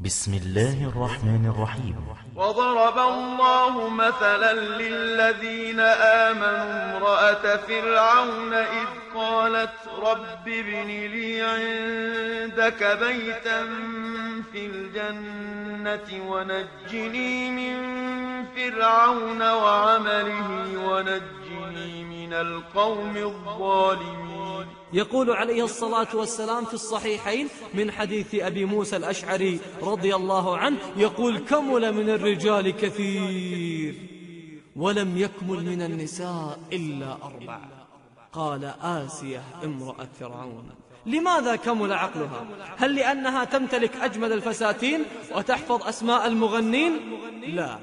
بسم الله الرحمن الرحيم. وضرب الله مثلا للذين آمنوا امرأة فرعون إذ قالت رب ابن لي عندك بيتا في الجنة ونجني من فرعون وعمله ونجني من القوم الظالمين. يقول عليه الصلاة والسلام في الصحيحين من حديث أبي موسى الأشعري رضي الله عنه يقول كمل من الرجال كثير ولم يكمل من النساء إلا أربع قال آسية امرأة فرعون لماذا كمل عقلها؟ هل لأنها تمتلك أجمل الفساتين وتحفظ أسماء المغنين؟ لا.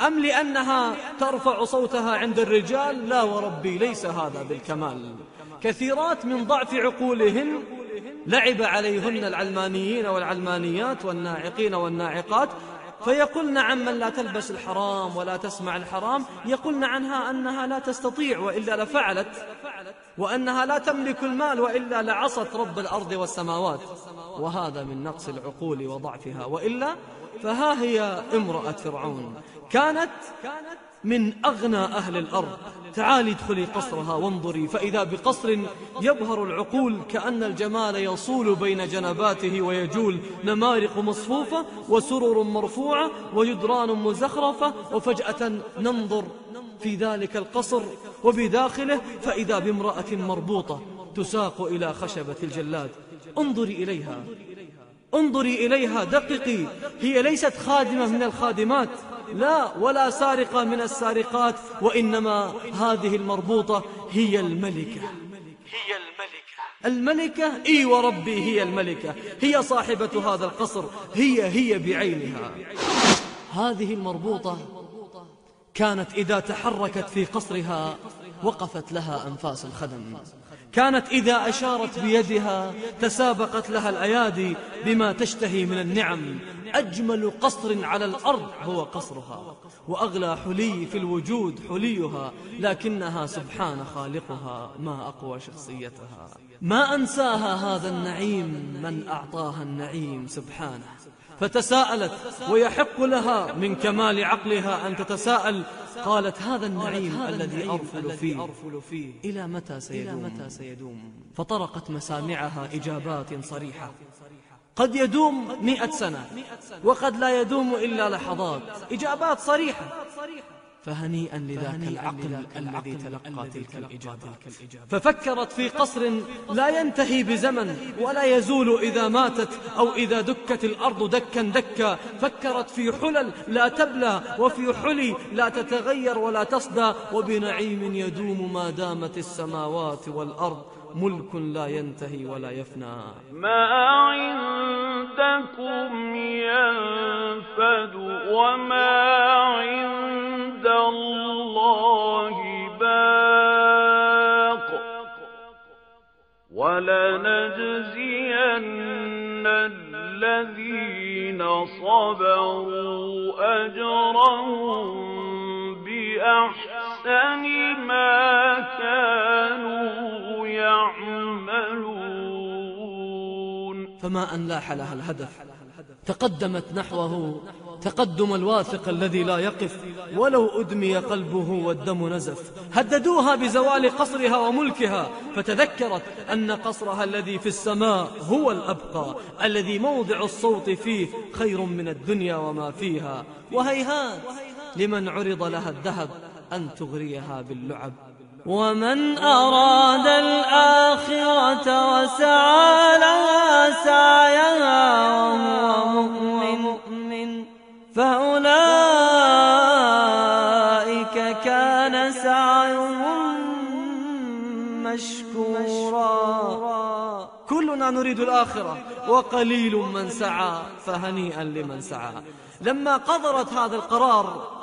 أم لأنها ترفع صوتها عند الرجال؟ لا وربي ليس هذا بالكمال. كثيرات من ضعف عقولهن لعب عليهن العلمانيين والعلمانيات والناعقين والناعقات فيقولن عن من لا تلبس الحرام ولا تسمع الحرام يقولن عنها أنها لا تستطيع وإلا لفعلت وأنها لا تملك المال وإلا لعصت رب الأرض والسماوات. وهذا من نقص العقول وضعفها. وإلا فها هي امرأة فرعون. كانت من أغنى أهل الأرض. تعالي ادخلي قصرها وانظري. فإذا بقصر يبهر العقول كأن الجمال يصول بين جنباته ويجول. نمارق مصفوفة وسرر مرفوعة وجدران مزخرفة. وفجأة ننظر في ذلك القصر وبداخله. فإذا بامرأة مربوطة تساق إلى خشبة الجلاد. انظري إليها. انظري إليها دققي. هي ليست خادمة من الخادمات. لا ولا سارقة من السارقات وإنما هذه المربوطة هي الملكة. هي الملكة. الملكة؟ إي وربي هي الملكة. هي صاحبة هذا القصر. هي هي بعينها. هذه المربوطة كانت إذا تحركت في قصرها وقفت لها أنفاس الخدم. كانت إذا أشارت بيدها تسابقت لها الأيادي بما تشتهي من النعم. أجمل قصر على الأرض هو قصرها وأغلى حلي في الوجود حليها لكنها سبحان خالقها ما أقوى شخصيتها. ما أنساها هذا النعيم من أعطاها النعيم سبحانه. فتساءلت ويحق لها من كمال عقلها أن تتساءل قالت هذا النعيم الذي أرفل فيه. إلى متى سيدوم؟ فطرقت مسامعها إجابات صريحة. قد يدوم مئة سنة. وقد لا يدوم إلا لحظات. إجابات صريحة. فهنيئا لذاك العقل الذي تلقى تلك الإجابة. ففكرت في قصر لا ينتهي بزمن ولا يزول إذا ماتت أو إذا دكت الأرض دكا دكا. فكرت في حلل لا تبلى وفي حلي لا تتغير ولا تصدى. وبنعيم يدوم ما دامت السماوات والأرض. ملك لا ينتهي ولا يفنى. ما عندكم ينفد وما عند ولنجزين الذين صبروا أجرهم بأحسن ما كانوا يعملون. فما أن لاح لها الهدف تقدمت نحوه تقدم الواثق الذي لا يقف ولو أدمي قلبه والدم نزف. هددوها بزوال قصرها وملكها فتذكرت أن قصرها الذي في السماء هو الأبقى الذي موضع الصوت فيه خير من الدنيا وما فيها. وهيهات لمن عرض لها الذهب أن تغريها باللعب. ومن أراد الآخرة وسعى لها سعيها وهو مؤمن. كلنا نريد الآخرة وقليل من سعى فهنيئا لمن سعى. لما قدرت هذا القرار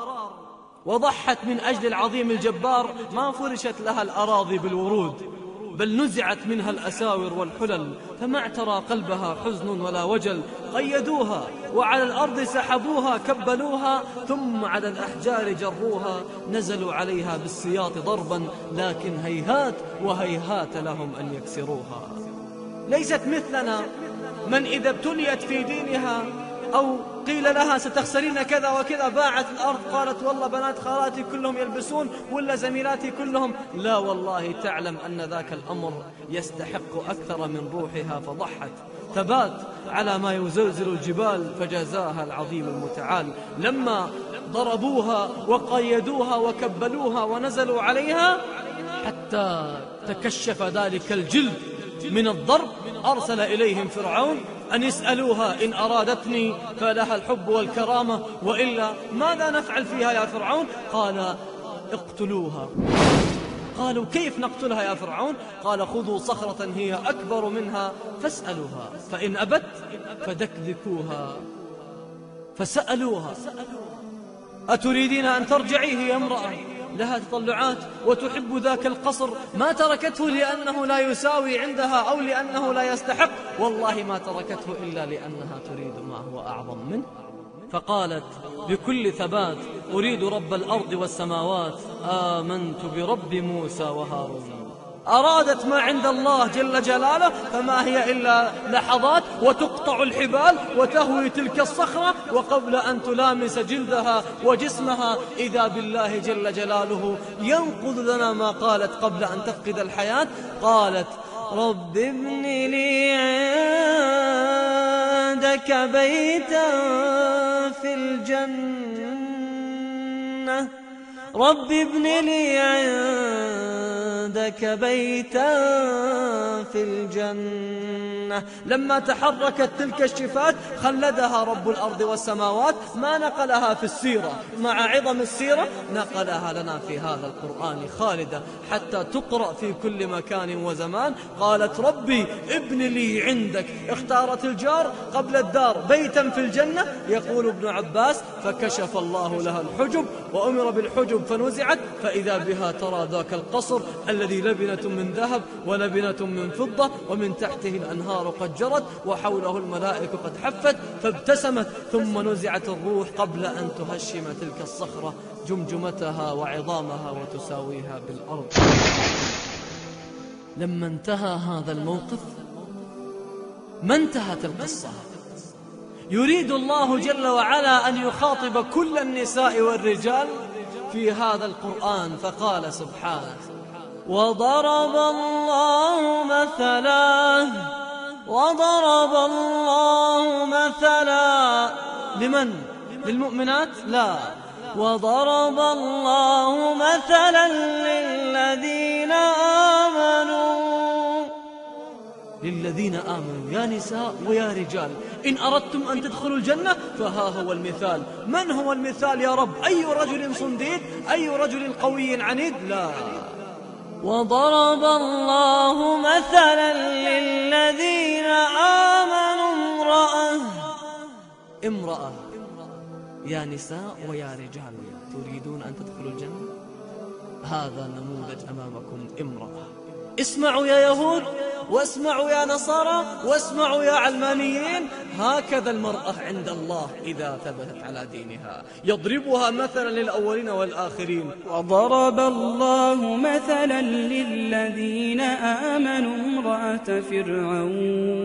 وضحت من أجل العظيم الجبار ما فرشت لها الأراضي بالورود بل نزعت منها الأساور والحلل. فما اعترى قلبها حزن ولا وجل. قيدوها وعلى الأرض سحبوها كبلوها ثم على الأحجار جروها. نزلوا عليها بالسياط ضربا لكن هيهات وهيهات لهم أن يكسروها. ليست مثلنا. من إذا ابتليت في دينها أو قيل لها ستخسرين كذا وكذا باعت الأرض قالت والله بنات خالاتي كلهم يلبسون ولا زميلاتي كلهم. لا والله تعلم أن ذاك الأمر يستحق أكثر من روحها فضحت. ثبات على ما يزلزل الجبال فجزاها العظيم المتعال. لما ضربوها وقيدوها وكبلوها ونزلوا عليها حتى تكشف ذلك الجلد من الضرب أرسل إليهم فرعون أن يسألوها إن أرادتني فلها الحب والكرامة وإلا ماذا نفعل فيها يا فرعون؟ قال اقتلوها. قالوا كيف نقتلها يا فرعون؟ قال خذوا صخرة هي أكبر منها فاسألوها فإن أبت فدكدكوها فسألوها أتريدين أن ترجعي هي امرأة؟ لها تطلعات وتحب ذاك القصر ما تركته لأنه لا يساوي عندها أو لأنه لا يستحق. والله ما تركته إلا لأنها تريد ما هو أعظم منه. فقالت بكل ثبات أريد رب الأرض والسماوات. آمنت برب موسى وهارون. أرادت ما عند الله جل جلاله فما هي إلا لحظات وتقطع الحبال وتهوي تلك الصخرة وقبل أن تلامس جلدها وجسمها إذا بالله جل جلاله ينقذ لنا ما قالت قبل أن تفقد الحياة قالت رب ابن لي عندك بيتا في الجنة. رب ابن لي عندك بيتا في الجنة. لما تحركت تلك الشفات خلدها رب الأرض والسماوات ما نقلها في السيرة. مع عظم السيرة نقلها لنا في هذا القرآن خالدة حتى تقرأ في كل مكان وزمان. قالت ربي ابن لي عندك. اختارت الجار قبل الدار بيتا في الجنة. يقول ابن عباس فكشف الله لها الحجب وأمر بالحجب فنزعت فإذا بها ترى ذاك القصر الذي لبنة من ذهب ولبنة من فضة ومن تحته الأنهار قد جرت وحوله الملائكة قد حفت فابتسمت ثم نزعت الروح قبل أن تهشم تلك الصخرة جمجمتها وعظامها وتساويها بالأرض. لما انتهى هذا الموقف ما انتهت القصة؟ يريد الله جل وعلا أن يخاطب كل النساء والرجال في هذا القرآن فقال سبحانه وضرب الله مثلا وضرب الله مثلا لمن؟ للمؤمنات؟ لا وضرب الله مثلا للذين آمنوا للذين آمنوا. يا نساء ويا رجال إن أردتم أن تدخلوا الجنة فها هو المثال. من هو المثال يا رب؟ أي رجل صنديد؟ أي رجل قوي عنيد؟ لا. وضرب الله مثلا للذين آمنوا امرأة. امرأة. يا نساء ويا رجال تريدون أن تدخلوا الجنة؟ هذا نموذج أمامكم امرأة. اسمعوا يا يهود واسمعوا يا نصارى واسمعوا يا علمانيين. هكذا المرأة عند الله إذا ثبتت على دينها. يضربها مثلا للأولين والآخرين. وضرب الله مثلا للذين آمنوا امرأة فرعون.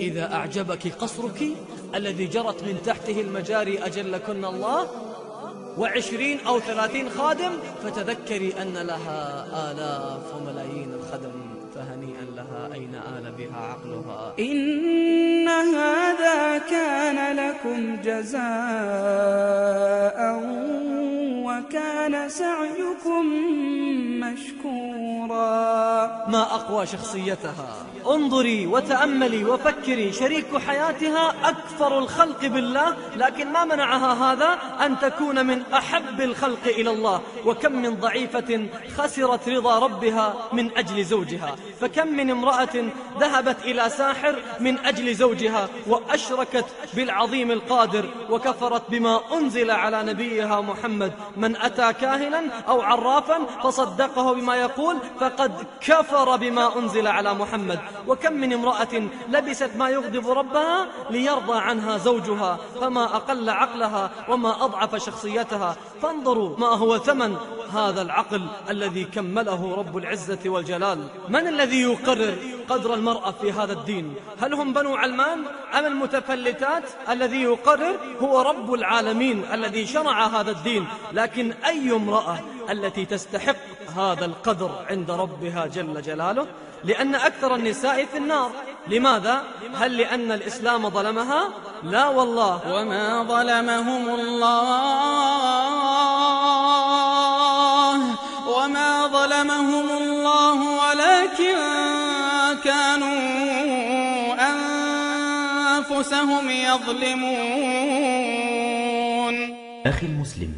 إذا أعجبك قصرك الذي جرت من تحته المجاري أجلكن الله وعشرين أو ثلاثين خادم فتذكري أن لها آلاف وملايين الخدم فهنيئا لها أين آل بها عقلها. إن هذا كان لكم جزاء وكان سعيكم مشكورا. ما أقوى شخصيتها؟ انظري وتأملي وفكري. شريك حياتها أكثر الخلق بالله لكن ما منعها هذا أن تكون من أحب الخلق إلى الله. وكم من ضعيفة خسرت رضا ربها من أجل زوجها. فكم من امرأة ذهبت إلى ساحر من أجل زوجها وأشركت بالعظيم القادر وكفرت بما أنزل على نبيها محمد. من أتى كاهنا أو عرافا فصدقه بما يقول فقد كفر بما أنزل على محمد. وكم من امرأة لبست ما يغضب ربها ليرضى عنها زوجها فما أقل عقلها وما أضعف شخصيتها. فانظروا ما هو ثمن هذا العقل الذي كمله رب العزة والجلال. من الذي يقرر قدر المرأة في هذا الدين؟ هل هم بنو علمان أم المتفلتات؟ الذي يقرر هو رب العالمين الذي شرع هذا الدين. لكن أي امرأة التي تستحق هذا القدر عند ربها جل جلاله لأن أكثر النساء في النار لماذا؟ هل لأن الإسلام ظلمها؟ لا والله وما ظلمهم الله وما ظلمهم الله ولكن كانوا أنفسهم يظلمون أخي المسلم